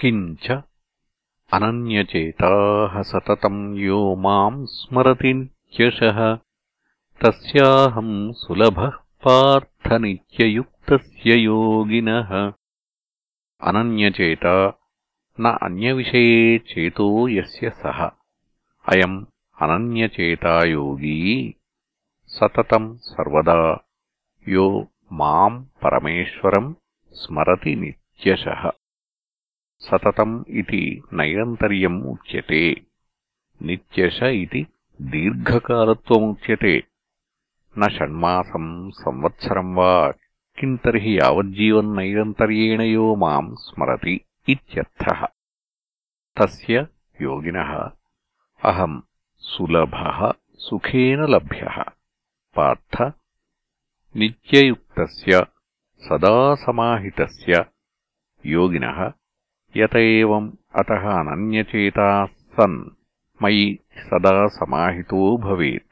किञ्च अनन्यचेताः सततम् यो माम् स्मरति नित्यशः तस्याहम् सुलभः पार्थनित्ययुक्तस्य योगिनः अनन्यचेता न अन्यविषये चेतो यस्य सः अयम् अनन्यचेता योगी सततम् सर्वदा यो माम् परमेश्वरम् स्मरति नित्यशः सततम् इति नैरन्तर्यम् उच्यते नित्यश इति दीर्घकालत्वमुच्यते न षण्मासम् संवत्सरम् वा किम् तर्हि यावज्जीवन्नैरन्तर्येण यो माम् स्मरति इत्यर्थः तस्य योगिनः अहम् सुलभः सुखेन लभ्यः पार्थ नित्ययुक्तस्य सदा समाहितस्य योगिनः యత ఏవం అత అనన్యచేతాः సన్. మయి సదా సమాహితో భవేత్.